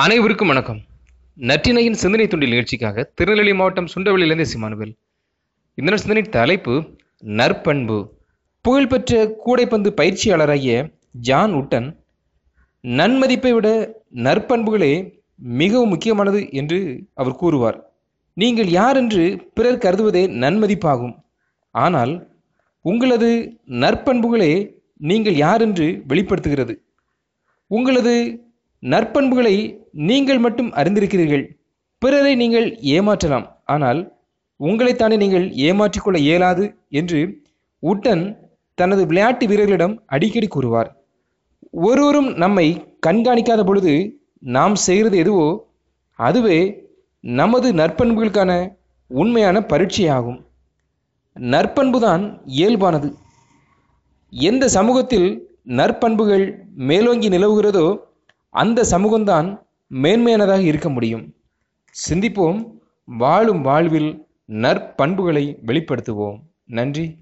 அனைவருக்கும் வணக்கம். நற்றினையின் சிந்தனை துண்டில் நிகழ்ச்சிக்காக திருநெல்வேலி மாவட்டம் சுண்டவளியிலிருந்து சிமானுவேல் இந்த சிந்தனை தலைப்பு நற்பண்பு. புகழ்பெற்ற கூடைப்பந்து பயிற்சியாளராகிய ஜான் உட்டன் நன்மதிப்பை விட நற்பண்புகளே மிகவும் முக்கியமானது என்று அவர் கூறுவார். நீங்கள் யார் என்று பிறர் கருதுவதே நன்மதிப்பாகும். ஆனால் உங்களது நற்பண்புகளே நீங்கள் யார் என்று வெளிப்படுத்துகிறது. உங்களது நற்பண்புகளை நீங்கள் மட்டும் அறிந்திருக்கிறீர்கள். பிறரை நீங்கள் ஏமாற்றலாம். ஆனால் உங்களைத்தானே நீங்கள் ஏமாற்றிக்கொள்ள இயலாது என்று உட்டன் தனது விளையாட்டு வீரர்களிடம் அடிக்கடி கூறுவார். ஒருவரும் நம்மை கண்காணிக்காத பொழுது நாம் செய்கிறது எதுவோ அதுவே நமது நற்பண்புகளுக்கான உண்மையான பரீட்சையாகும். நற்பண்புதான் இயல்பானது. எந்த சமூகத்தில் நற்பண்புகள் மேலோங்கி நிலவுகிறதோ அந்த சமூகம்தான் மேன்மையானதாக இருக்க முடியும். சிந்திப்போம் வாழும் வாழ்வில் நற்பண்புகளை வெளிப்படுத்துவோம். நன்றி.